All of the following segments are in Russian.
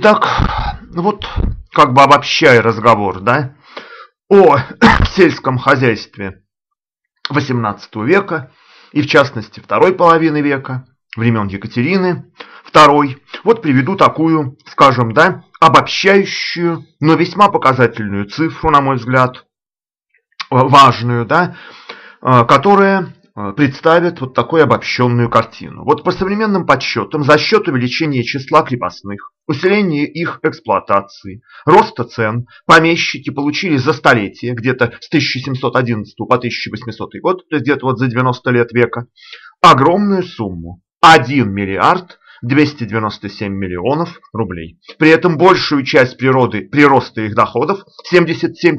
Итак, вот как бы обобщая разговор, да, о сельском хозяйстве XVIII века и в частности второй половины века, времен Екатерины II, вот приведу такую, скажем, да, обобщающую, но весьма показательную цифру, на мой взгляд, важную, да, которая Э, представит вот такую обобщенную картину. Вот по современным подсчетам, за счет увеличения числа крепостных, усиления их эксплуатации, роста цен, помещики получили за столетие, где-то с 1711 по 1800 год, то есть где-то вот за 90 лет века, огромную сумму – 1 миллиард 297 миллионов рублей. При этом большую часть природы, прироста их доходов, 77%,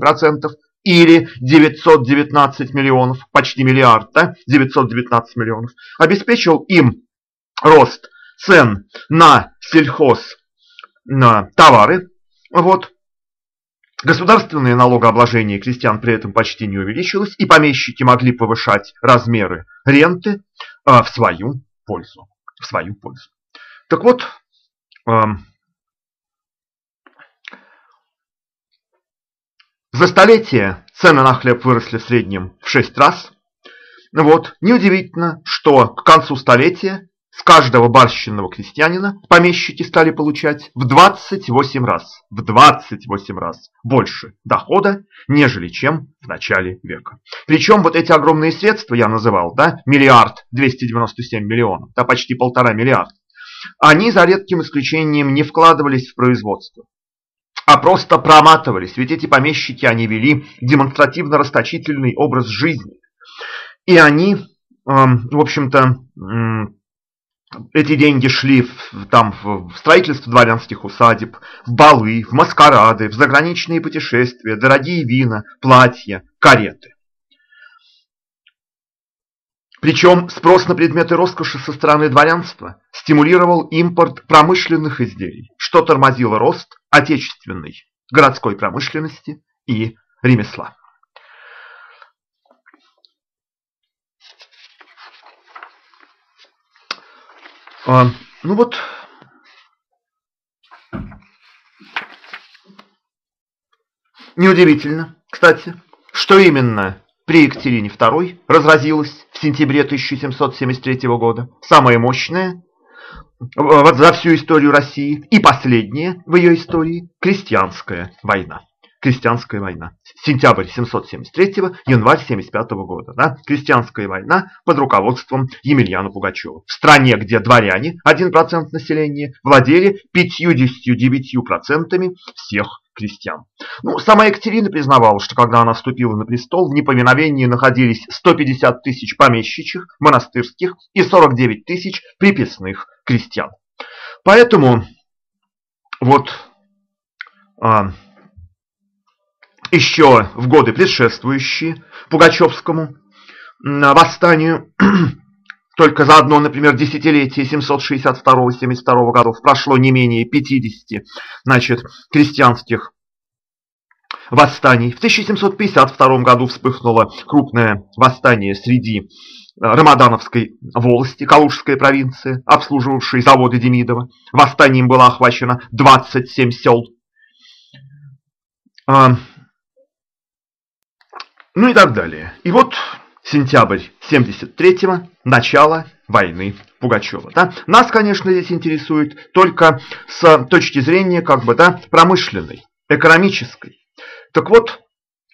или 919 миллионов, почти миллиард, да, 919 миллионов, обеспечил им рост цен на сельхоз товары. Вот. Государственное налогообложение крестьян при этом почти не увеличилось, и помещики могли повышать размеры ренты а, в свою пользу. В свою пользу. Так вот, За столетие цены на хлеб выросли в среднем в 6 раз. Вот. Неудивительно, что к концу столетия с каждого барщинного крестьянина помещики стали получать в 28 раз, в 28 раз больше дохода, нежели чем в начале века. Причем вот эти огромные средства я называл, да, миллиард 297 миллионов, да, почти полтора миллиарда, они за редким исключением не вкладывались в производство а просто проматывались. Ведь эти помещики, они вели демонстративно расточительный образ жизни. И они, эм, в общем-то, эти деньги шли в, там, в строительство дворянских усадеб, в балы, в маскарады, в заграничные путешествия, дорогие вина, платья, кареты. Причем спрос на предметы роскоши со стороны дворянства стимулировал импорт промышленных изделий, что тормозило рост отечественной городской промышленности и ремесла. А, ну вот, неудивительно, кстати, что именно при Екатерине II разразилось в сентябре 1773 года самое мощное вот за всю историю России и последняя в ее истории крестьянская война. Крестьянская война. Сентябрь 773, январь 75 года. Да? Крестьянская война под руководством Емельяна Пугачева. В стране, где дворяне, 1% населения, владели 59% всех крестьян. Ну, сама Екатерина признавала, что когда она вступила на престол, в неповиновении находились 150 тысяч помещичьих, монастырских и 49 тысяч приписных крестьян. Поэтому вот а, еще в годы предшествующие Пугачевскому восстанию, только за одно, например, десятилетие 762-72 годов прошло не менее 50 значит, крестьянских восстаний. В 1752 году вспыхнуло крупное восстание среди э, Рамадановской волости, Калужская провинция, обслуживавшей заводы Демидова. Восстанием было охвачено 27 сел. Ну и так далее. И вот сентябрь 73-го, начало войны Пугачева. Да? Нас, конечно, здесь интересует только с точки зрения как бы, да, промышленной, экономической. Так вот,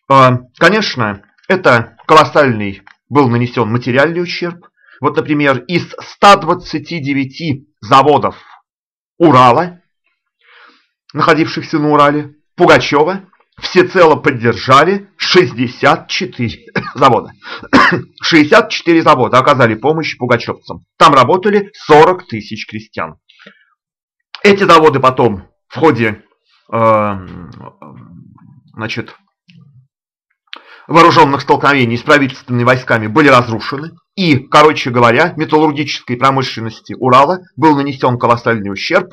а, конечно, это колоссальный был нанесен материальный ущерб. Вот, например, из 129 заводов Урала, находившихся на Урале, Пугачева всецело поддержали 64 завода. 64 завода оказали помощь пугачевцам. Там работали 40 тысяч крестьян. Эти заводы потом в ходе э, значит, вооруженных столкновений с правительственными войсками были разрушены. И, короче говоря, металлургической промышленности Урала был нанесен колоссальный ущерб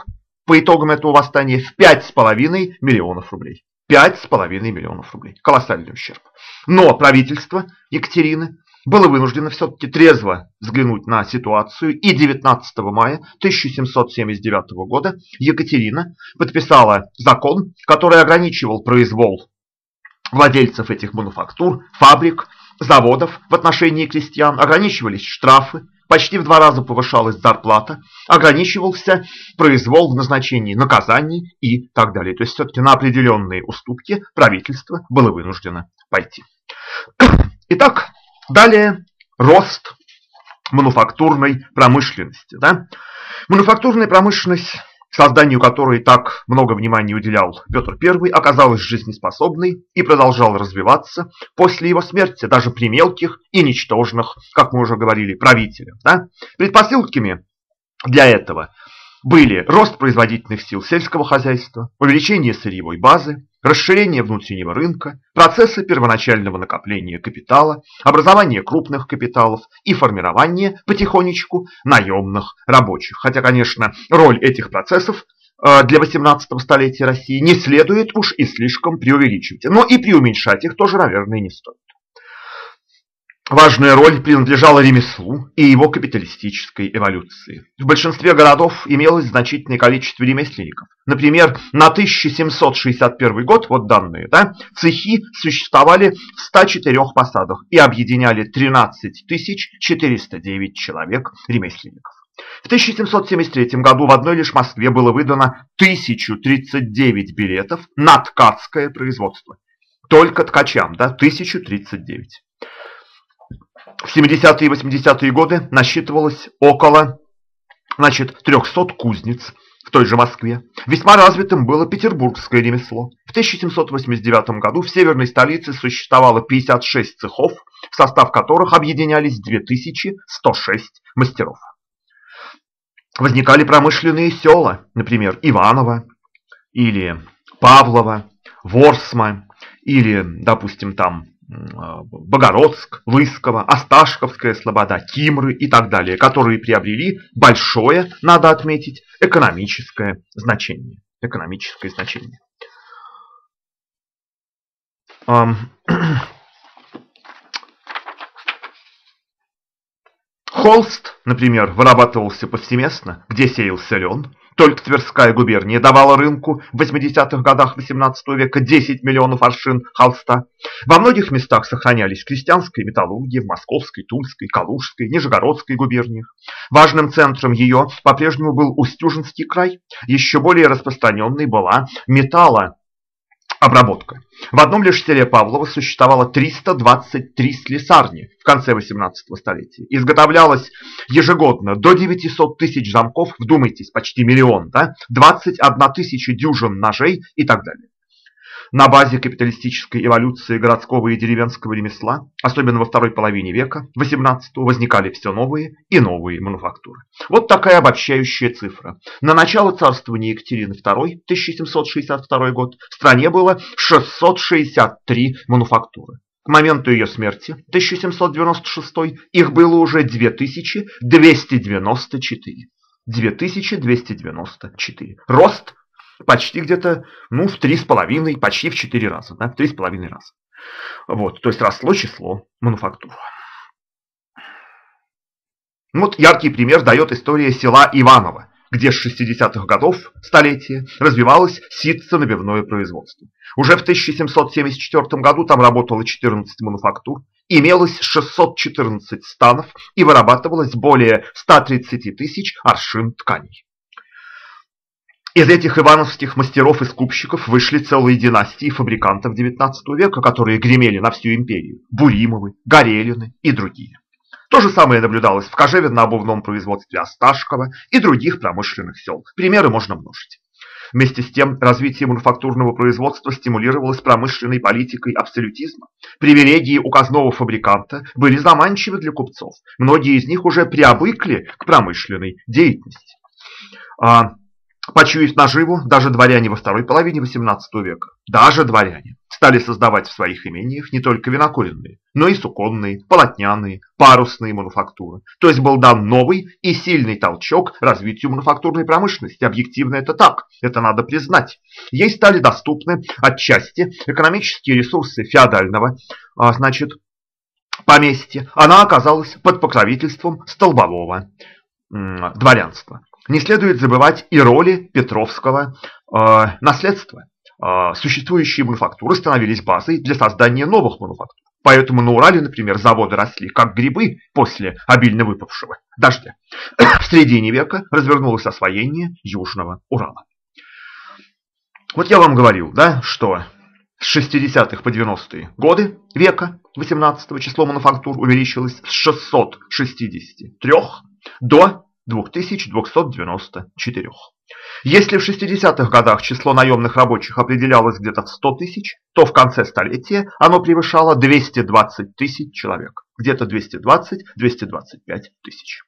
по итогам этого восстания в 5,5 миллионов рублей. 5,5 миллионов рублей. Колоссальный ущерб. Но правительство Екатерины было вынуждено все-таки трезво взглянуть на ситуацию, и 19 мая 1779 года Екатерина подписала закон, который ограничивал произвол владельцев этих мануфактур, фабрик, заводов в отношении крестьян, ограничивались штрафы, почти в два раза повышалась зарплата, ограничивался произвол в назначении наказаний и так далее. То есть все-таки на определенные уступки правительство было вынуждено пойти. Итак, далее рост мануфактурной промышленности. Да? Мануфактурная промышленность созданию которой так много внимания уделял Петр I, оказалась жизнеспособной и продолжала развиваться после его смерти, даже при мелких и ничтожных, как мы уже говорили, правителях. Да? Предпосылками для этого были рост производительных сил сельского хозяйства, увеличение сырьевой базы, расширение внутреннего рынка, процессы первоначального накопления капитала, образование крупных капиталов и формирование потихонечку наемных рабочих. Хотя, конечно, роль этих процессов э, для 18 столетия России не следует уж и слишком преувеличивать. Но и преуменьшать их тоже, наверное, не стоит. Важная роль принадлежала ремеслу и его капиталистической эволюции. В большинстве городов имелось значительное количество ремесленников. Например, на 1761 год, вот данные, да, цехи существовали в 104 посадах и объединяли 13 409 человек ремесленников. В 1773 году в одной лишь Москве было выдано 1039 билетов на ткацкое производство. Только ткачам, да, 1039. В 70-е и 80-е годы насчитывалось около значит, 300 кузнец в той же Москве. Весьма развитым было петербургское ремесло. В 1789 году в северной столице существовало 56 цехов, в состав которых объединялись 2106 мастеров. Возникали промышленные села, например, Иваново или Павлово, Ворсма или, допустим, там Богородск, Лысково, Осташковская Слобода, Кимры и так далее, которые приобрели большое, надо отметить, экономическое значение. Экономическое значение. Холст, например, вырабатывался повсеместно, где сеялся лен, только Тверская губерния давала рынку в 80-х годах XVIII века 10 миллионов аршин холста. Во многих местах сохранялись крестьянская металлургия в Московской, Тульской, Калужской, Нижегородской губерниях. Важным центром ее по-прежнему был Устюжинский край. Еще более распространенной была металла обработка. В одном лишь селе Павлово существовало 323 слесарни в конце 18 столетия. Изготовлялось ежегодно до 900 тысяч замков, вдумайтесь, почти миллион, да? 21 тысяча дюжин ножей и так далее. На базе капиталистической эволюции городского и деревенского ремесла, особенно во второй половине века 18 возникали все новые и новые мануфактуры. Вот такая обобщающая цифра. На начало царствования Екатерины II, 1762 год, в стране было 663 мануфактуры. К моменту ее смерти, 1796, их было уже 2294. 2294. Рост почти где-то ну, в три с половиной, почти в четыре раза, да, в три с половиной раза. Вот, то есть росло число мануфактур. Вот яркий пример дает история села Иваново, где с 60-х годов столетия развивалось ситцо-набивное производство. Уже в 1774 году там работало 14 мануфактур, имелось 614 станов и вырабатывалось более 130 тысяч аршин тканей. Из этих ивановских мастеров и скупщиков вышли целые династии фабрикантов XIX века, которые гремели на всю империю. Буримовы, Горелины и другие. То же самое наблюдалось в кожевенно-обувном производстве Осташкова и других промышленных сел. Примеры можно множить. Вместе с тем, развитие мануфактурного производства стимулировалось промышленной политикой абсолютизма. Привилегии указного фабриканта были заманчивы для купцов. Многие из них уже приобыкли к промышленной деятельности. Почуяв наживу, даже дворяне во второй половине XVIII века, даже дворяне, стали создавать в своих имениях не только винокуренные, но и суконные, полотняные, парусные мануфактуры. То есть был дан новый и сильный толчок развитию мануфактурной промышленности. Объективно это так, это надо признать. Ей стали доступны отчасти экономические ресурсы феодального, а, значит, поместье, она оказалась под покровительством столбового дворянства. Не следует забывать и роли Петровского э, наследства. Э, существующие мануфактуры становились базой для создания новых мануфактур. Поэтому на Урале, например, заводы росли как грибы после обильно выпавшего дождя. В середине века развернулось освоение Южного Урала. Вот я вам говорил, да, что с 60-х по 90-е годы века 18 число мануфактур увеличилось с 663 до 2294. Если в 60-х годах число наемных рабочих определялось где-то в 100 тысяч, то в конце столетия оно превышало 220 тысяч человек. Где-то 220-225 тысяч.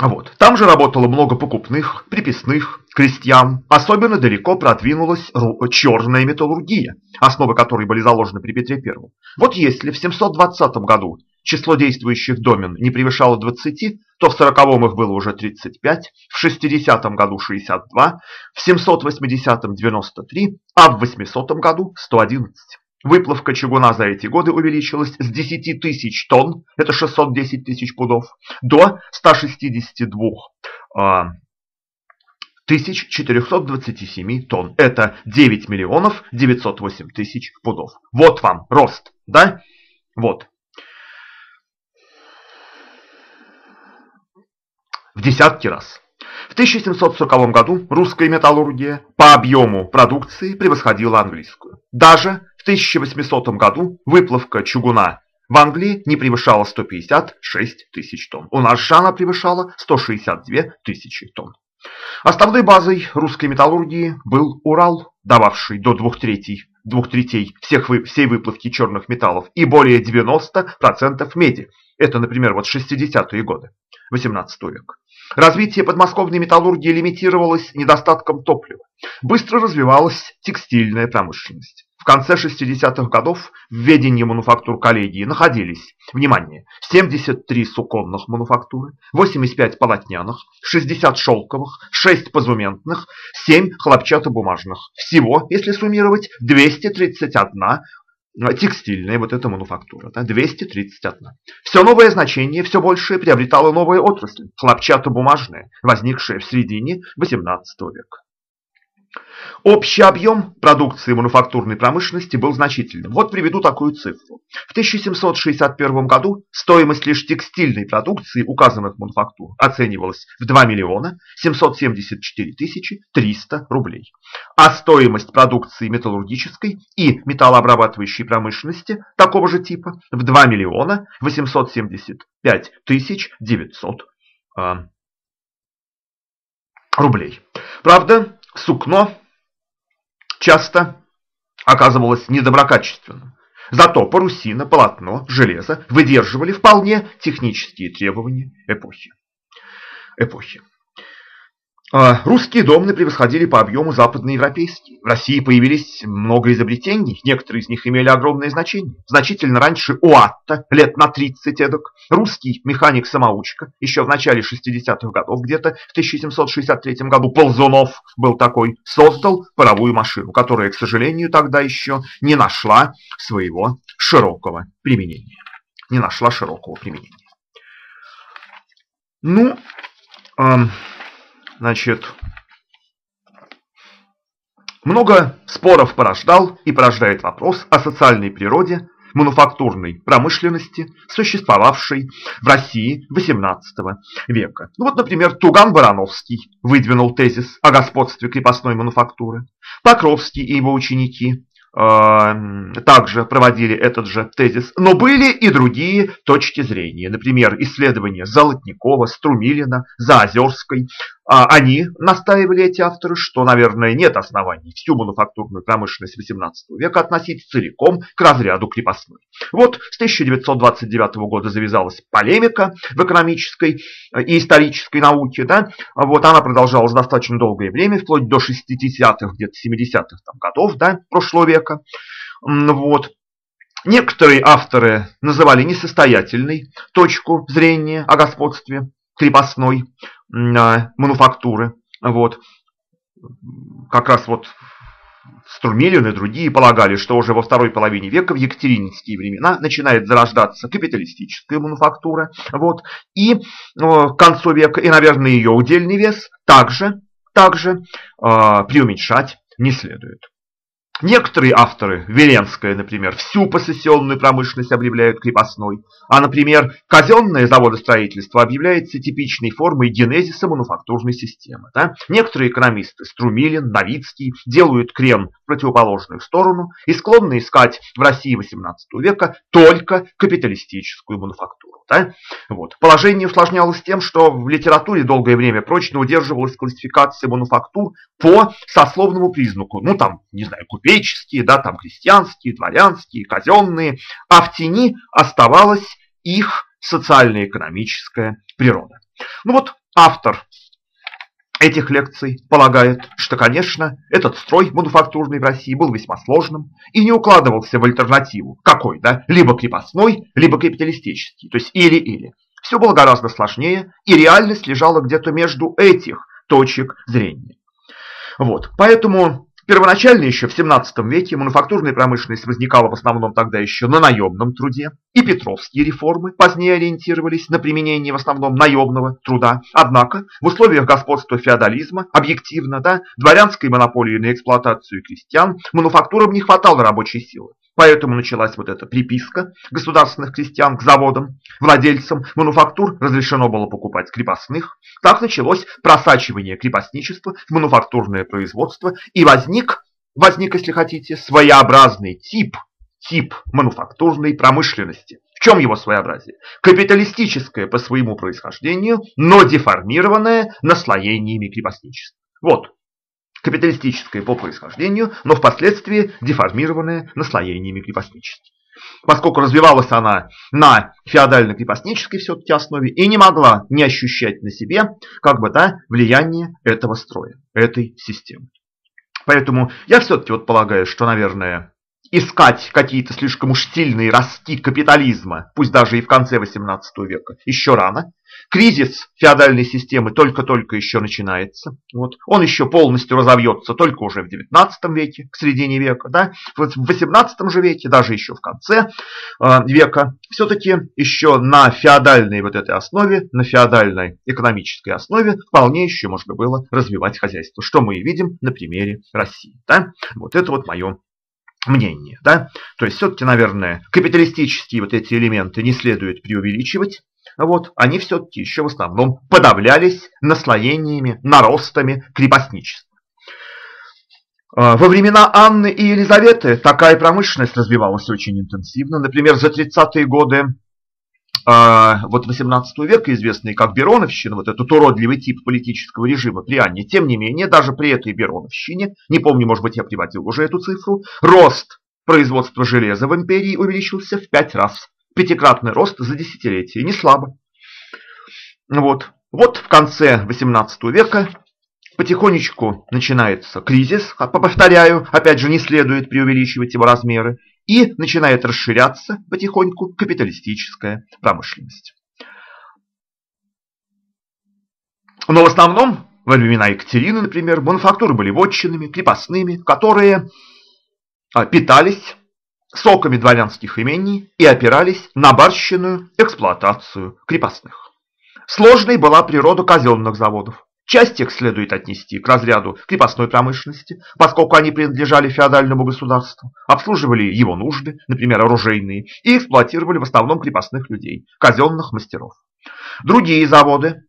Вот. Там же работало много покупных, приписных, крестьян. Особенно далеко продвинулась черная металлургия, основы которой были заложены при Петре I. Вот если в 720 году число действующих домен не превышало 20, то в 40-м их было уже 35, в 60-м году 62, в 780-м 93, а в 800 году 111. Выплавка чугуна за эти годы увеличилась с 10 тысяч тонн, это 610 тысяч пудов, до 162 а, тысяч 427 тонн. Это 9 миллионов 908 тысяч пудов. Вот вам рост, да? Вот. В десятки раз. В 1740 году русская металлургия по объему продукции превосходила английскую. Даже в 1800 году выплавка чугуна в Англии не превышала 156 тысяч тонн. У нас же она превышала 162 тысячи тонн. Основной базой русской металлургии был Урал, дававший до двух третей, двух третей всех всей выплавки черных металлов и более 90% меди. Это, например, вот 60-е годы 18 века. Развитие подмосковной металлургии лимитировалось недостатком топлива. Быстро развивалась текстильная промышленность. В конце 60-х годов в ведении мануфактур коллегии находились, внимание, 73 суконных мануфактуры, 85 полотняных, 60 шелковых, 6 позументных, 7 хлопчатобумажных. Всего, если суммировать, 231 текстильная вот эта мануфактура, да, 231. Все новое значение, все большее приобретала новая отрасль, хлопчатобумажная, возникшая в середине 18 века. Общий объем продукции мануфактурной промышленности был значительным. Вот приведу такую цифру. В 1761 году стоимость лишь текстильной продукции указанных мануфактур оценивалась в 2 миллиона 774 тысячи 300 рублей. А стоимость продукции металлургической и металлообрабатывающей промышленности такого же типа в 2 миллиона 875 тысяч 900 а, рублей. Правда, сукно часто оказывалось недоброкачественным. Зато парусина, полотно, железо выдерживали вполне технические требования эпохи. эпохи. А, русские домны превосходили по объему западноевропейские. В России появились много изобретений, некоторые из них имели огромное значение. Значительно раньше Уатта, лет на 30 эдак, русский механик-самоучка, еще в начале 60-х годов, где-то в 1763 году Ползунов был такой, создал паровую машину, которая, к сожалению, тогда еще не нашла своего широкого применения. Не нашла широкого применения. Ну, эм, Значит, много споров порождал и порождает вопрос о социальной природе мануфактурной промышленности, существовавшей в России XVIII века. Ну вот, например, Туган Барановский выдвинул тезис о господстве крепостной мануфактуры. Покровский и его ученики Эм, также проводили этот же тезис, но были и другие точки зрения. Например, исследования Золотникова, Струмилина, Заозерской. А они настаивали, эти авторы, что, наверное, нет оснований всю мануфактурную промышленность XVIII века относить целиком к разряду крепостной. Вот с 1929 года завязалась полемика в экономической и исторической науке. Да? Вот она продолжалась достаточно долгое время, вплоть до 60-х, где-то 70-х годов да, прошлого века. Вот. Некоторые авторы называли несостоятельной точку зрения о господстве крепостной мануфактуры. Вот. Как раз вот Струмилин и другие полагали, что уже во второй половине века в екатерининские времена начинает зарождаться капиталистическая мануфактура. Вот, и к концу века, и, наверное, ее удельный вес также, также э, преуменьшать не следует. Некоторые авторы, Веленская, например, всю посессионную промышленность объявляют крепостной, а, например, казенное заводостроительство объявляется типичной формой генезиса мануфактурной системы. Да? Некоторые экономисты, Струмилин, Новицкий, делают крен в противоположную сторону и склонны искать в России XVIII века только капиталистическую мануфактуру. Да? Вот. Положение усложнялось тем, что в литературе долгое время прочно удерживалась классификация мануфактур по сословному признаку. Ну там, не знаю, купеческие, да, там крестьянские, дворянские, казенные. А в тени оставалась их социально-экономическая природа. Ну вот автор этих лекций полагает, что, конечно, этот строй мануфактурный в России был весьма сложным и не укладывался в альтернативу. Какой, да? Либо крепостной, либо капиталистический. То есть или-или. Все было гораздо сложнее, и реальность лежала где-то между этих точек зрения. Вот. Поэтому Первоначально еще в 17 веке мануфактурная промышленность возникала в основном тогда еще на наемном труде, и петровские реформы позднее ориентировались на применение в основном наемного труда. Однако в условиях господства феодализма, объективно, да, дворянской монополии на эксплуатацию крестьян, мануфактурам не хватало рабочей силы. Поэтому началась вот эта приписка государственных крестьян к заводам. Владельцам мануфактур разрешено было покупать крепостных. Так началось просачивание крепостничества в мануфактурное производство и возник, возник, если хотите, своеобразный тип, тип мануфактурной промышленности. В чем его своеобразие? Капиталистическое по своему происхождению, но деформированное наслоениями крепостничества. Вот капиталистическое по происхождению, но впоследствии деформированное наслоениями крепостничества. Поскольку развивалась она на феодально-крепостнической все-таки основе и не могла не ощущать на себе как бы да, влияние этого строя, этой системы. Поэтому я все-таки вот полагаю, что, наверное, искать какие-то слишком уж сильные ростки капитализма, пусть даже и в конце XVIII века, еще рано. Кризис феодальной системы только-только еще начинается. Вот. Он еще полностью разовьется только уже в XIX веке, к середине века. Да? В XVIII же веке, даже еще в конце э, века, все-таки еще на феодальной вот этой основе, на феодальной экономической основе вполне еще можно было развивать хозяйство, что мы и видим на примере России. Да? Вот это вот мое мнение. Да? То есть все-таки, наверное, капиталистические вот эти элементы не следует преувеличивать. Вот, они все-таки еще в основном подавлялись наслоениями, наростами крепостничества. А, во времена Анны и Елизаветы такая промышленность развивалась очень интенсивно. Например, за 30-е годы а, вот 18 века, известный как Бероновщина, вот этот уродливый тип политического режима при Анне, тем не менее, даже при этой Бероновщине, не помню, может быть, я приводил уже эту цифру, рост производства железа в империи увеличился в пять раз. Пятикратный рост за десятилетие, не слабо. Вот. Вот в конце 18 века потихонечку начинается кризис, повторяю, опять же не следует преувеличивать его размеры, и начинает расширяться потихоньку капиталистическая промышленность. Но в основном, во времена Екатерины, например, мануфактуры были вотчинами, крепостными, которые а, питались соками дворянских имений и опирались на барщинную эксплуатацию крепостных. Сложной была природа казенных заводов. Часть их следует отнести к разряду крепостной промышленности, поскольку они принадлежали феодальному государству, обслуживали его нужды, например, оружейные, и эксплуатировали в основном крепостных людей, казенных мастеров. Другие заводы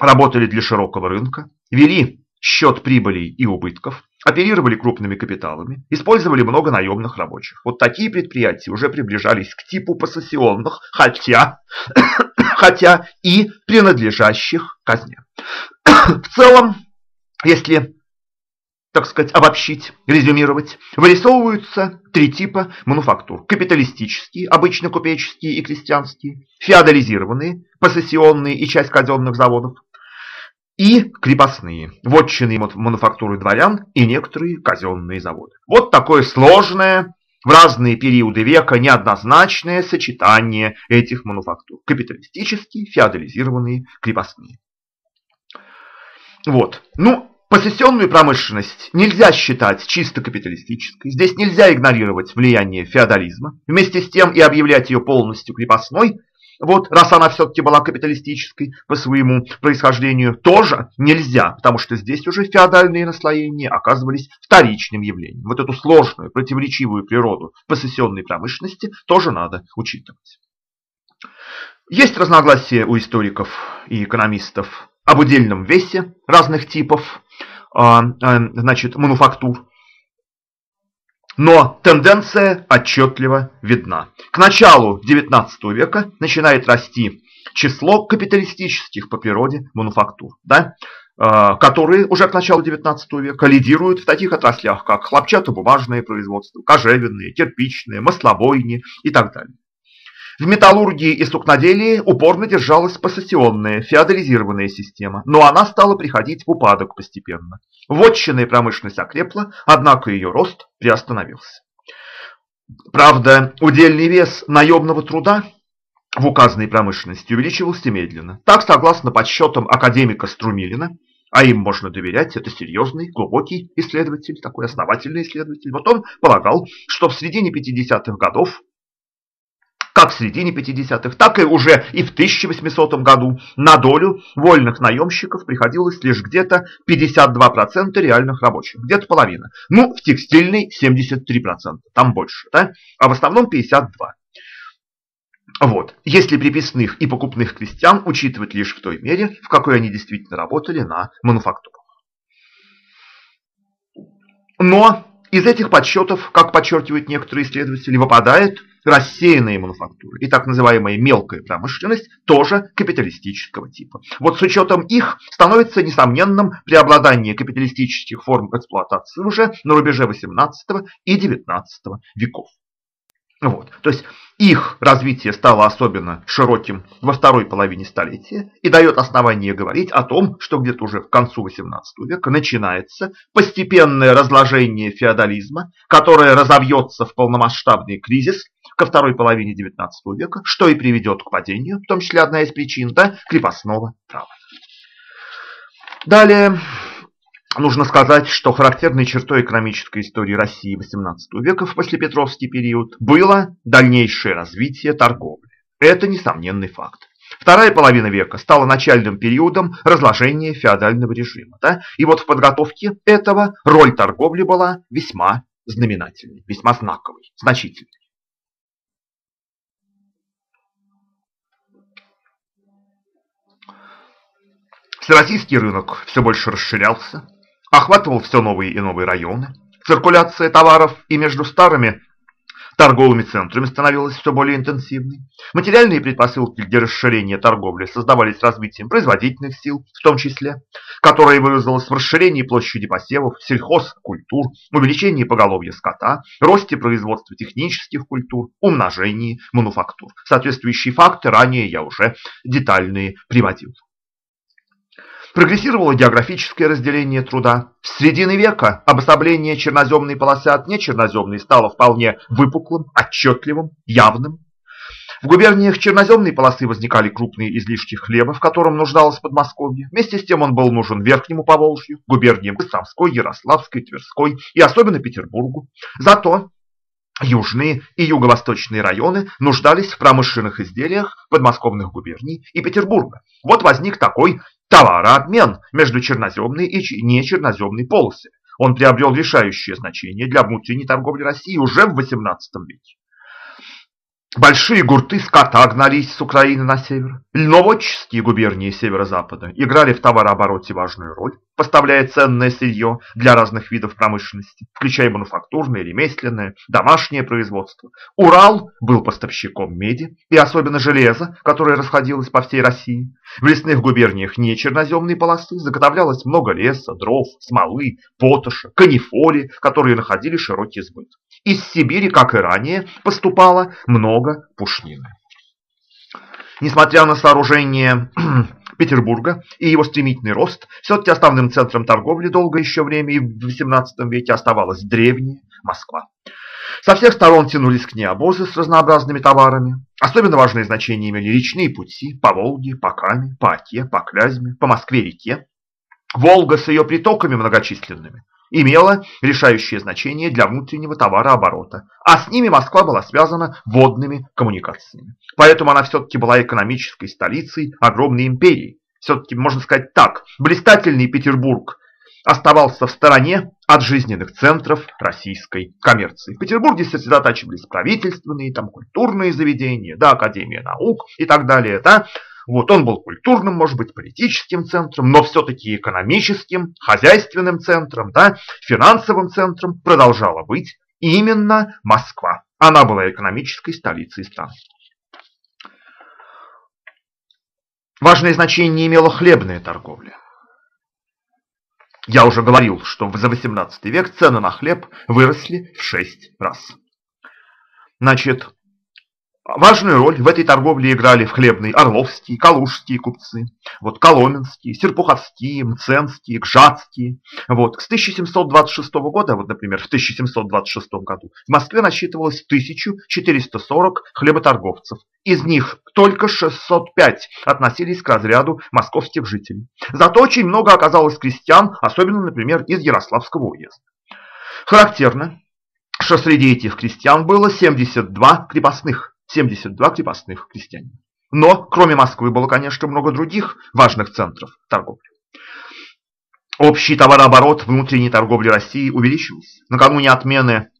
работали для широкого рынка, вели счет прибылей и убытков, оперировали крупными капиталами, использовали много наемных рабочих. Вот такие предприятия уже приближались к типу поссессионных, хотя, хотя и принадлежащих казне. В целом, если, так сказать, обобщить, резюмировать, вырисовываются три типа мануфактур. Капиталистические, обычно купеческие и крестьянские, феодализированные, поссессионные и часть казенных заводов, и крепостные, вотчины мануфактуры дворян и некоторые казенные заводы. Вот такое сложное, в разные периоды века неоднозначное сочетание этих мануфактур. Капиталистические, феодализированные, крепостные. Вот. Ну, Посессионную промышленность нельзя считать чисто капиталистической. Здесь нельзя игнорировать влияние феодализма. Вместе с тем и объявлять ее полностью крепостной вот, раз она все-таки была капиталистической по своему происхождению, тоже нельзя, потому что здесь уже феодальные наслоения оказывались вторичным явлением. Вот эту сложную, противоречивую природу посессионной промышленности тоже надо учитывать. Есть разногласия у историков и экономистов об удельном весе разных типов а, а, значит, мануфактур. Но тенденция отчетливо видна. К началу XIX века начинает расти число капиталистических по природе мануфактур, да, а, которые уже к началу XIX века лидируют в таких отраслях, как хлопчатобумажное производство, кожевенные, кирпичные, маслобойни и так далее. В металлургии и сукноделии упорно держалась поссессионная, феодализированная система, но она стала приходить в упадок постепенно. Вотчинная промышленность окрепла, однако ее рост приостановился. Правда, удельный вес наемного труда в указанной промышленности увеличивался медленно. Так, согласно подсчетам академика Струмилина, а им можно доверять, это серьезный, глубокий исследователь, такой основательный исследователь. Вот он полагал, что в середине 50-х годов как в середине 50-х, так и уже и в 1800 году на долю вольных наемщиков приходилось лишь где-то 52% реальных рабочих, где-то половина. Ну, в текстильной 73%, там больше, да? а в основном 52%. Вот. Если приписных и покупных крестьян учитывать лишь в той мере, в какой они действительно работали на мануфактурах. Но из этих подсчетов, как подчеркивают некоторые исследователи, выпадает рассеянные мануфактуры и так называемая мелкая промышленность тоже капиталистического типа. Вот с учетом их становится несомненным преобладание капиталистических форм эксплуатации уже на рубеже 18 и 19 веков. Вот. То есть их развитие стало особенно широким во второй половине столетия и дает основание говорить о том, что где-то уже к концу XVIII века начинается постепенное разложение феодализма, которое разовьется в полномасштабный кризис ко второй половине XIX века, что и приведет к падению, в том числе одна из причин, да, крепостного права. Далее нужно сказать, что характерной чертой экономической истории России XVIII века в послепетровский период было дальнейшее развитие торговли. Это несомненный факт. Вторая половина века стала начальным периодом разложения феодального режима. Да? И вот в подготовке этого роль торговли была весьма знаменательной, весьма знаковой, значительной. Всероссийский рынок все больше расширялся, охватывал все новые и новые районы. Циркуляция товаров и между старыми торговыми центрами становилась все более интенсивной. Материальные предпосылки для расширения торговли создавались развитием производительных сил, в том числе, которое выразилось в расширении площади посевов, сельхозкультур, увеличении поголовья скота, росте производства технических культур, умножении мануфактур. Соответствующие факты ранее я уже детальные приводил. Прогрессировало географическое разделение труда. С середины века обособление черноземной полосы от нечерноземной стало вполне выпуклым, отчетливым, явным. В губерниях черноземной полосы возникали крупные излишки хлеба, в котором нуждалось Подмосковье. Вместе с тем он был нужен Верхнему Поволжью, губерниям Костромской, Ярославской, Тверской и особенно Петербургу. Зато Южные и юго-восточные районы нуждались в промышленных изделиях подмосковных губерний и Петербурга. Вот возник такой товарообмен между черноземной и нечерноземной полосами. Он приобрел решающее значение для внутренней торговли России уже в XVIII веке. Большие гурты скота гнались с Украины на север. Льноводческие губернии северо-запада играли в товарообороте важную роль, поставляя ценное сырье для разных видов промышленности, включая мануфактурное, ремесленное, домашнее производство. Урал был поставщиком меди и особенно железа, которое расходилось по всей России. В лесных губерниях не черноземной полосы заготовлялось много леса, дров, смолы, потоша, канифоли, которые находили широкий сбыт. Из Сибири, как и ранее, поступало много пушнины. Несмотря на сооружение Петербурга и его стремительный рост, все-таки основным центром торговли долгое еще время и в XVIII веке оставалась древняя Москва. Со всех сторон тянулись к ней обозы с разнообразными товарами. Особенно важное значение имели речные пути по Волге, по Каме, по Оке, по Клязьме, по Москве-реке. Волга с ее притоками многочисленными имела решающее значение для внутреннего товарооборота, а с ними Москва была связана водными коммуникациями. Поэтому она все-таки была экономической столицей огромной империи. Все-таки, можно сказать так, блистательный Петербург оставался в стороне от жизненных центров российской коммерции. В Петербурге сосредотачивались правительственные, там, культурные заведения, да, Академия наук и так далее. Да. Вот он был культурным, может быть, политическим центром, но все-таки экономическим, хозяйственным центром, да, финансовым центром продолжала быть именно Москва. Она была экономической столицей страны. Важное значение имела хлебная торговля. Я уже говорил, что за 18 век цены на хлеб выросли в 6 раз. Значит, Важную роль в этой торговле играли в хлебной орловские, калужские купцы, вот коломенские, серпуховские, мценские, гжатские. Вот. С 1726 года, вот, например, в 1726 году в Москве насчитывалось 1440 хлеботорговцев. Из них только 605 относились к разряду московских жителей. Зато очень много оказалось крестьян, особенно, например, из Ярославского уезда. Характерно, что среди этих крестьян было 72 крепостных 72 крепостных крестьяне. Но, кроме Москвы, было, конечно, много других важных центров торговли. Общий товарооборот внутренней торговли России увеличился. Накануне отмены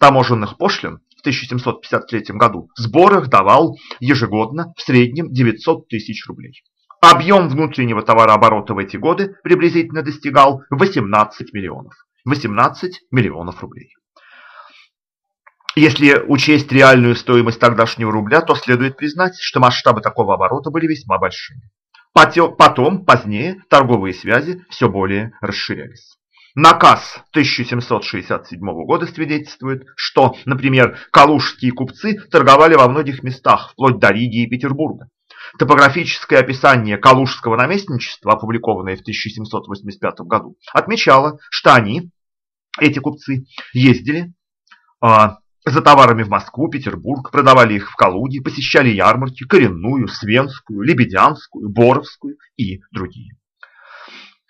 таможенных пошлин в 1753 году сбор их давал ежегодно в среднем 900 тысяч рублей. Объем внутреннего товарооборота в эти годы приблизительно достигал 18 миллионов. 18 миллионов рублей. Если учесть реальную стоимость тогдашнего рубля, то следует признать, что масштабы такого оборота были весьма большими. Потом, позднее, торговые связи все более расширялись. Наказ 1767 года свидетельствует, что, например, калужские купцы торговали во многих местах, вплоть до Риги и Петербурга. Топографическое описание калужского наместничества, опубликованное в 1785 году, отмечало, что они, эти купцы, ездили а, за товарами в Москву, Петербург, продавали их в Калуге, посещали ярмарки, Коренную, Свенскую, Лебедянскую, Боровскую и другие.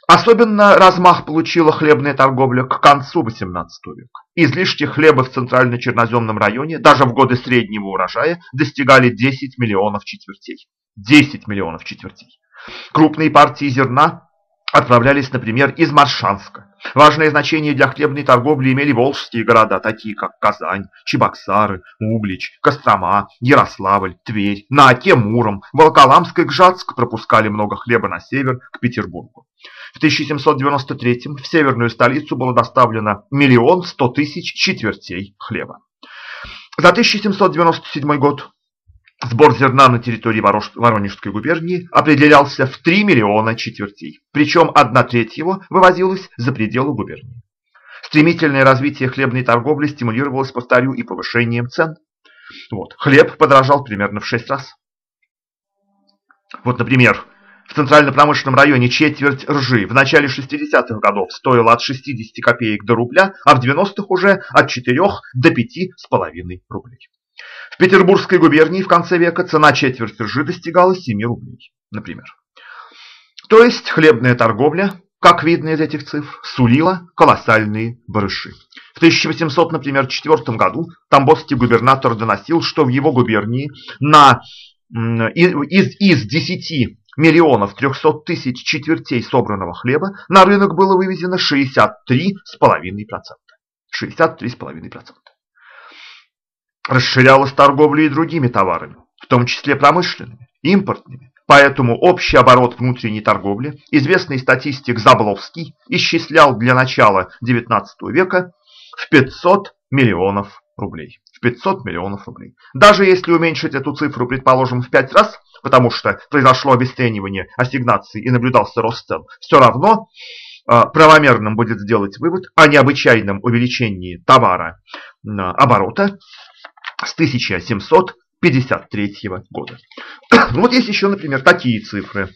Особенно размах получила хлебная торговля к концу XVIII века. Излишки хлеба в центрально-черноземном районе даже в годы среднего урожая достигали 10 миллионов четвертей. 10 миллионов четвертей. Крупные партии зерна отправлялись, например, из Маршанска. Важное значение для хлебной торговли имели волжские города, такие как Казань, Чебоксары, Углич, Кострома, Ярославль, Тверь, на Оке Муром, Волоколамск и Гжатск пропускали много хлеба на север к Петербургу. В 1793 в северную столицу было доставлено миллион сто тысяч четвертей хлеба. За 1797 год Сбор зерна на территории Воронежской губернии определялся в 3 миллиона четвертей, причем одна треть его вывозилась за пределы губернии. Стремительное развитие хлебной торговли стимулировалось, повторю, и повышением цен. Вот. Хлеб подорожал примерно в 6 раз. Вот, например, в центрально-промышленном районе четверть ржи в начале 60-х годов стоила от 60 копеек до рубля, а в 90-х уже от 4 до 5,5 рублей. Петербургской губернии в конце века цена четверти ржи достигала 7 рублей, например. То есть хлебная торговля, как видно из этих цифр, сулила колоссальные барыши. В 1800, например, четвертом году тамбовский губернатор доносил, что в его губернии на, из, из 10 миллионов 300 тысяч четвертей собранного хлеба на рынок было вывезено 63,5%. 63,5%. Расширялась торговля и другими товарами, в том числе промышленными, импортными. Поэтому общий оборот внутренней торговли, известный статистик Забловский, исчислял для начала XIX века в 500 миллионов рублей. В 500 миллионов рублей. Даже если уменьшить эту цифру, предположим, в 5 раз, потому что произошло обесценивание ассигнаций и наблюдался рост цен, все равно э, правомерным будет сделать вывод о необычайном увеличении товара э, оборота с 1753 года. Вот есть еще, например, такие цифры,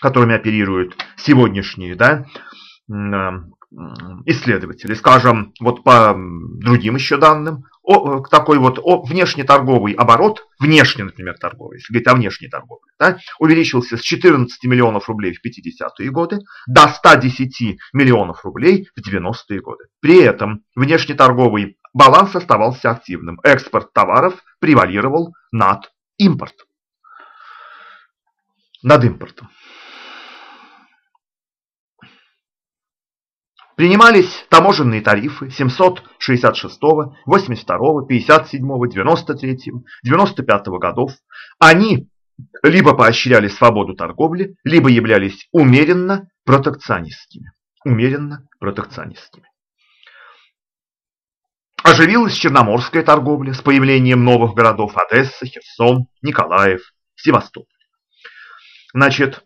которыми оперируют сегодняшние да, исследователи. Скажем, вот по другим еще данным, о, такой вот о, внешнеторговый оборот, внешне, например, торговый, если говорить о внешней торговле, да, увеличился с 14 миллионов рублей в 50-е годы до 110 миллионов рублей в 90-е годы. При этом внешнеторговый баланс оставался активным. Экспорт товаров превалировал над импортом. Над импортом. Принимались таможенные тарифы 766, 82, 57, 93, 95 годов. Они либо поощряли свободу торговли, либо являлись умеренно протекционистскими. Умеренно протекционистскими. Оживилась черноморская торговля с появлением новых городов Одесса, Херсон, Николаев, Севастополь. Значит,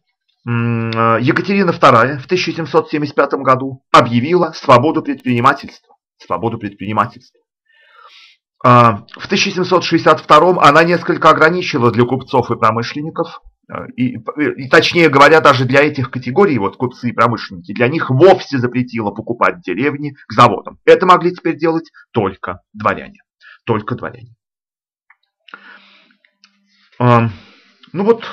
Э, Екатерина II в 1775 году объявила свободу предпринимательства. Свободу предпринимательства. А, в 1762 она несколько ограничила для купцов и промышленников, и, и точнее говоря, даже для этих категорий, вот купцы и промышленники, для них вовсе запретила покупать деревни к заводам. Это могли теперь делать только дворяне. Только дворяне. А, ну вот,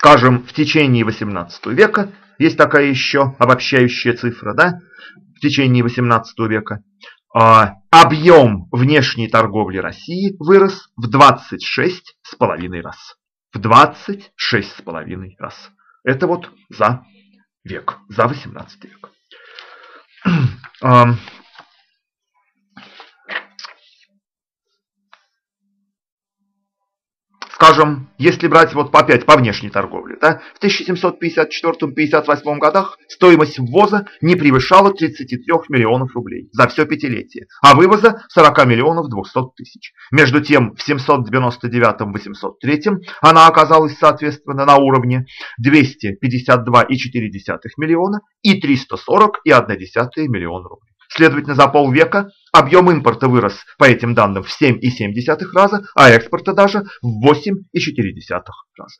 Скажем, в течение XVIII века, есть такая еще обобщающая цифра, да, в течение XVIII века, объем внешней торговли России вырос в 26,5 раз. В 26,5 раз. Это вот за век, за XVIII век. Скажем, если брать вот опять по внешней торговле, да, в 1754-58 годах стоимость ввоза не превышала 33 миллионов рублей за все пятилетие, а вывоза 40 миллионов 200 тысяч. Между тем, в 799-803 она оказалась соответственно на уровне 252,4 миллиона и 340,1 миллиона рублей. Следовательно, за полвека объем импорта вырос по этим данным в 7,7 раза, а экспорта даже в 8,4 раза.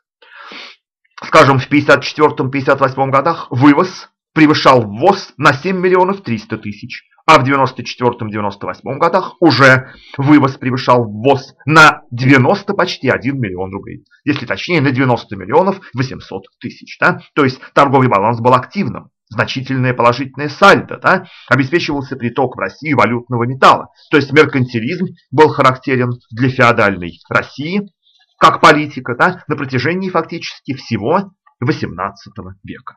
Скажем, в 1954-1958 годах вывоз превышал ввоз на 7 миллионов 300 тысяч, а в 1994-1998 годах уже вывоз превышал ввоз на 90 почти 1 миллион рублей. Если точнее, на 90 миллионов 800 тысяч. Да? То есть торговый баланс был активным значительное положительное сальдо, да, обеспечивался приток в Россию валютного металла. То есть меркантилизм был характерен для феодальной России как политика да, на протяжении фактически всего XVIII века.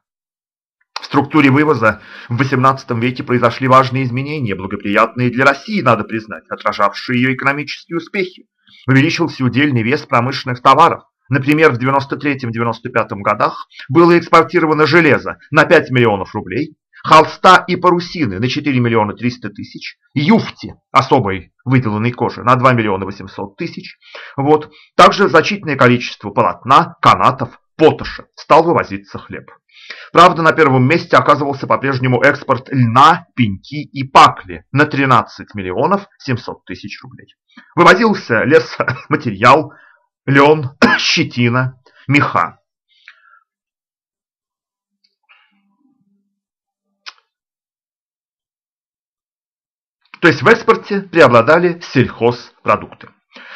В структуре вывоза в XVIII веке произошли важные изменения, благоприятные для России, надо признать, отражавшие ее экономические успехи. Увеличился удельный вес промышленных товаров, Например, в 93-95 годах было экспортировано железо на 5 миллионов рублей, холста и парусины на 4 миллиона 300 тысяч, юфти особой выделанной кожи на 2 миллиона 800 тысяч. Вот. Также значительное количество полотна, канатов, потоша стал вывозиться хлеб. Правда, на первом месте оказывался по-прежнему экспорт льна, пеньки и пакли на 13 миллионов 700 тысяч рублей. Вывозился лесоматериал, лен, щетина, меха. То есть в экспорте преобладали сельхозпродукты.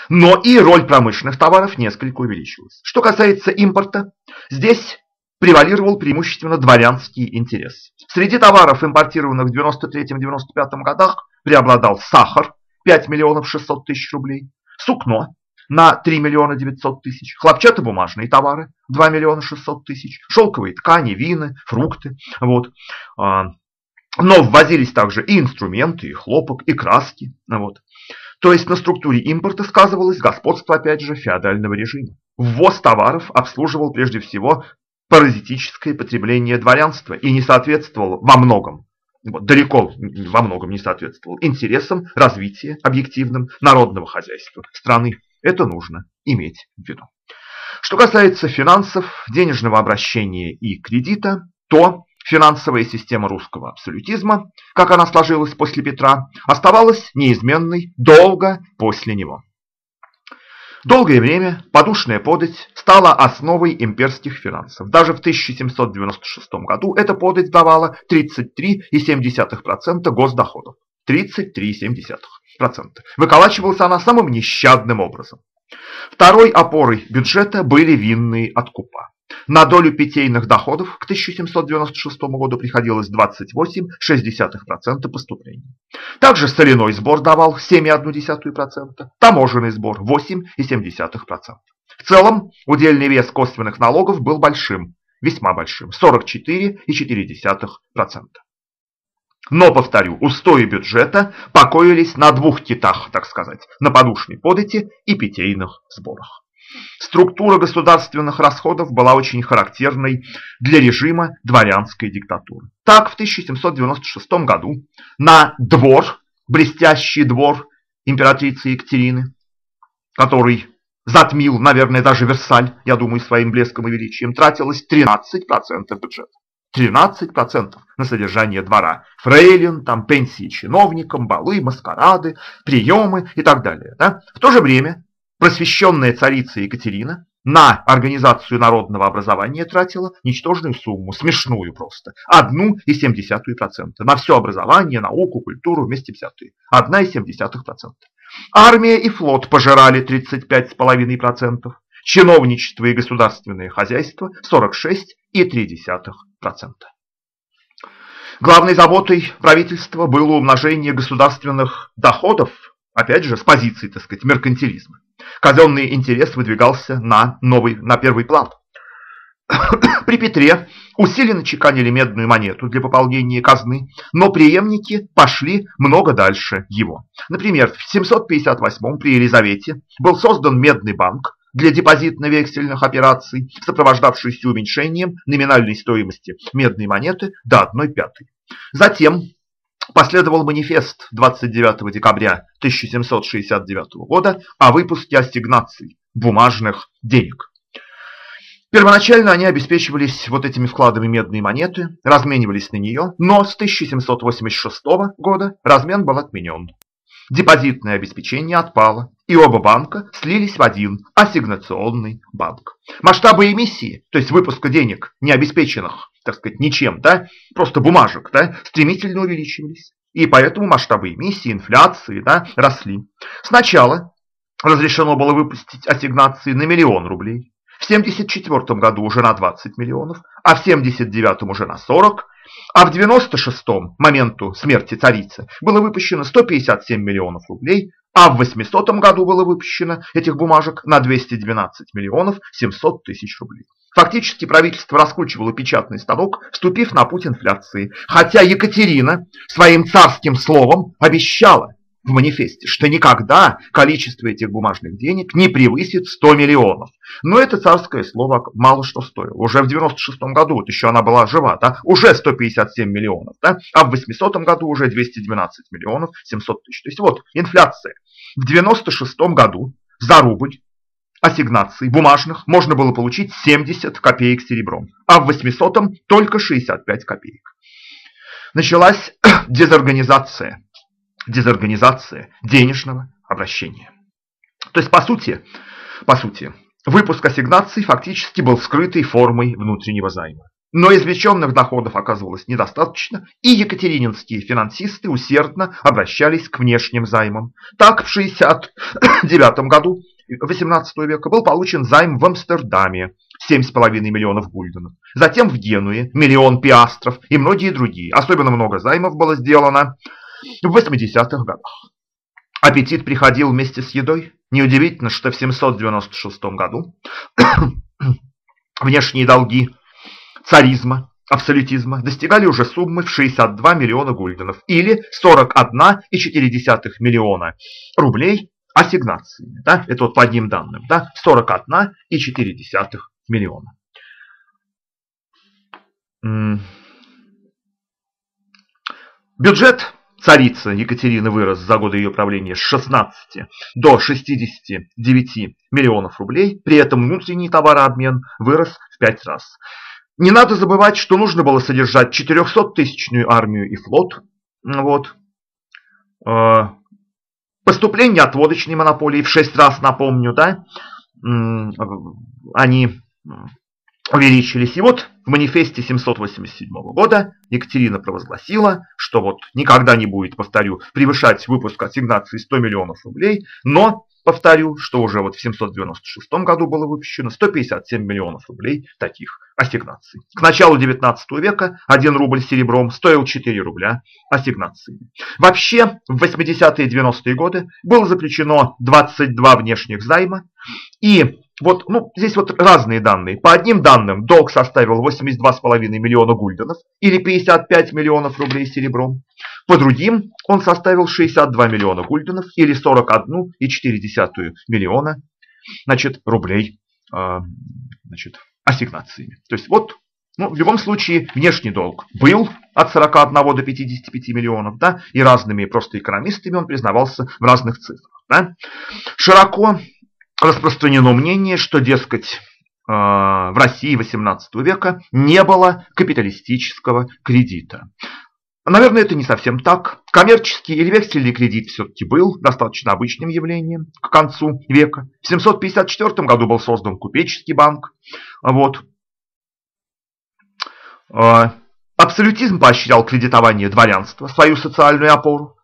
Но и роль промышленных товаров несколько увеличилась. Что касается импорта, здесь превалировал преимущественно дворянский интерес. Среди товаров, импортированных в 93-95 годах, преобладал сахар 5 миллионов 600 тысяч рублей, сукно на 3 миллиона 900 тысяч, хлопчатобумажные товары 2 миллиона 600 тысяч, шелковые ткани, вины, фрукты. Вот. А, но ввозились также и инструменты, и хлопок, и краски. Вот. То есть на структуре импорта сказывалось господство, опять же, феодального режима. Ввоз товаров обслуживал прежде всего паразитическое потребление дворянства и не соответствовал во многом, далеко во многом не соответствовал интересам развития объективным народного хозяйства страны. Это нужно иметь в виду. Что касается финансов, денежного обращения и кредита, то финансовая система русского абсолютизма, как она сложилась после Петра, оставалась неизменной долго после него. Долгое время подушная подать стала основой имперских финансов. Даже в 1796 году эта подать давала 33,7% госдоходов. 33,7%. Выколачивалась она самым нещадным образом. Второй опорой бюджета были винные откупа. На долю питейных доходов к 1796 году приходилось 28,6% поступлений. Также соляной сбор давал 7,1%, таможенный сбор 8,7%. В целом удельный вес косвенных налогов был большим, весьма большим, 44,4%. Но, повторю, устои бюджета покоились на двух китах, так сказать, на подушной подати и питейных сборах. Структура государственных расходов была очень характерной для режима дворянской диктатуры. Так, в 1796 году на двор, блестящий двор императрицы Екатерины, который затмил, наверное, даже Версаль, я думаю, своим блеском и величием, тратилось 13% бюджета. 13% на содержание двора. Фрейлин, там пенсии чиновникам, балы, маскарады, приемы и так далее. Да? В то же время просвещенная царица Екатерина на организацию народного образования тратила ничтожную сумму, смешную просто, 1,7%. На все образование, науку, культуру вместе взятые. 1,7%. Армия и флот пожирали 35,5%. Чиновничество и государственное хозяйство 46,3%. Главной заботой правительства было умножение государственных доходов, опять же, с позиции, так сказать, меркантилизма. Казенный интерес выдвигался на, новый, на первый план. При Петре усиленно чеканили медную монету для пополнения казны, но преемники пошли много дальше его. Например, в 758 при Елизавете был создан медный банк, для депозитно-вексельных операций, сопровождавшийся уменьшением номинальной стоимости медной монеты до 1 пятой. Затем последовал манифест 29 декабря 1769 года о выпуске ассигнаций бумажных денег. Первоначально они обеспечивались вот этими вкладами медной монеты, разменивались на нее, но с 1786 года размен был отменен. Депозитное обеспечение отпало, и оба банка слились в один ассигнационный банк. Масштабы эмиссии, то есть выпуска денег, не обеспеченных, так сказать, ничем, да, просто бумажек, да, стремительно увеличивались. И поэтому масштабы эмиссии, инфляции да, росли. Сначала разрешено было выпустить ассигнации на миллион рублей, в 1974 году уже на 20 миллионов, а в 1979 уже на 40, а в 96-м, моменту смерти царицы, было выпущено 157 миллионов рублей, а в 800 году было выпущено этих бумажек на 212 миллионов 700 тысяч рублей. Фактически правительство раскручивало печатный станок, вступив на путь инфляции, хотя Екатерина своим царским словом обещала, в манифесте, что никогда количество этих бумажных денег не превысит 100 миллионов. Но это царское слово мало что стоило. Уже в 96 году, вот еще она была жива, да, уже 157 миллионов, да, а в 800 году уже 212 миллионов 700 тысяч. То есть вот инфляция. В 96 году за рубль ассигнаций бумажных можно было получить 70 копеек серебром, а в 800 только 65 копеек. Началась дезорганизация дезорганизация денежного обращения. То есть, по сути, по сути, выпуск ассигнаций фактически был скрытой формой внутреннего займа. Но извлеченных доходов оказывалось недостаточно, и екатерининские финансисты усердно обращались к внешним займам. Так, в 1969 году 18 века был получен займ в Амстердаме 7,5 миллионов гульденов. Затем в Генуе миллион пиастров и многие другие. Особенно много займов было сделано в 80-х годах. Аппетит приходил вместе с едой. Неудивительно, что в 796 году внешние долги царизма, абсолютизма достигали уже суммы в 62 миллиона гульденов или 41,4 миллиона рублей ассигнациями. Да? Это вот по одним данным. Да? 41,4 миллиона. Бюджет Царица Екатерина вырос за годы ее правления с 16 до 69 миллионов рублей, при этом внутренний товарообмен вырос в 5 раз. Не надо забывать, что нужно было содержать 400-тысячную армию и флот. Вот. Э, Поступления от водочной монополии в 6 раз, напомню, да, они увеличились. И вот в манифесте 787 года Екатерина провозгласила, что вот никогда не будет, повторю, превышать выпуск ассигнаций 100 миллионов рублей, но Повторю, что уже вот в 796 году было выпущено 157 миллионов рублей таких ассигнаций. К началу 19 века 1 рубль серебром стоил 4 рубля ассигнациями. Вообще, в 80-е и 90-е годы было заключено 22 внешних займа. И вот ну, здесь вот разные данные. По одним данным, долг составил 82,5 миллиона гульденов или 55 миллионов рублей серебром. По другим он составил 62 миллиона гульденов или 41,4 миллиона значит, рублей э, значит, ассигнациями. То есть вот ну, в любом случае, внешний долг был от 41 до 55 миллионов, да, и разными просто экономистами он признавался в разных цифрах. Да. Широко распространено мнение, что, дескать, э, в России XVIII века не было капиталистического кредита. Наверное, это не совсем так. Коммерческий или вексельный кредит все-таки был достаточно обычным явлением к концу века. В 754 году был создан купеческий банк. Вот. А, абсолютизм поощрял кредитование дворянства, свою социальную опору.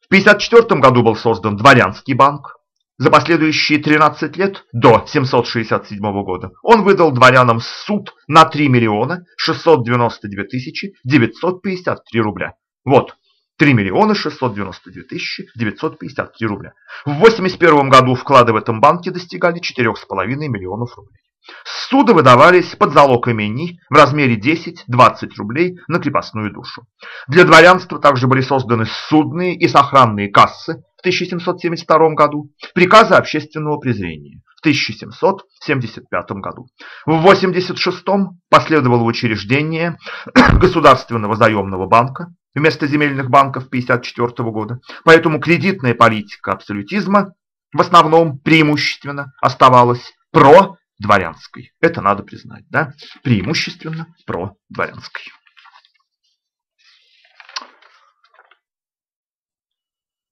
В 1954 году был создан дворянский банк. За последующие 13 лет, до 767 года, он выдал дворянам суд на 3 миллиона 692 тысячи 953 рубля. Вот, 3 миллиона 692 тысячи 953 рубля. В 81 году вклады в этом банке достигали 4,5 миллионов рублей. Суды выдавались под залог имений в размере 10-20 рублей на крепостную душу. Для дворянства также были созданы судные и сохранные кассы в 1772 году, приказы общественного презрения в 1775 году. В 1986 последовало учреждение Государственного заемного банка вместо земельных банков 1954 года. Поэтому кредитная политика абсолютизма в основном преимущественно оставалась про дворянской. Это надо признать, да? Преимущественно про дворянской.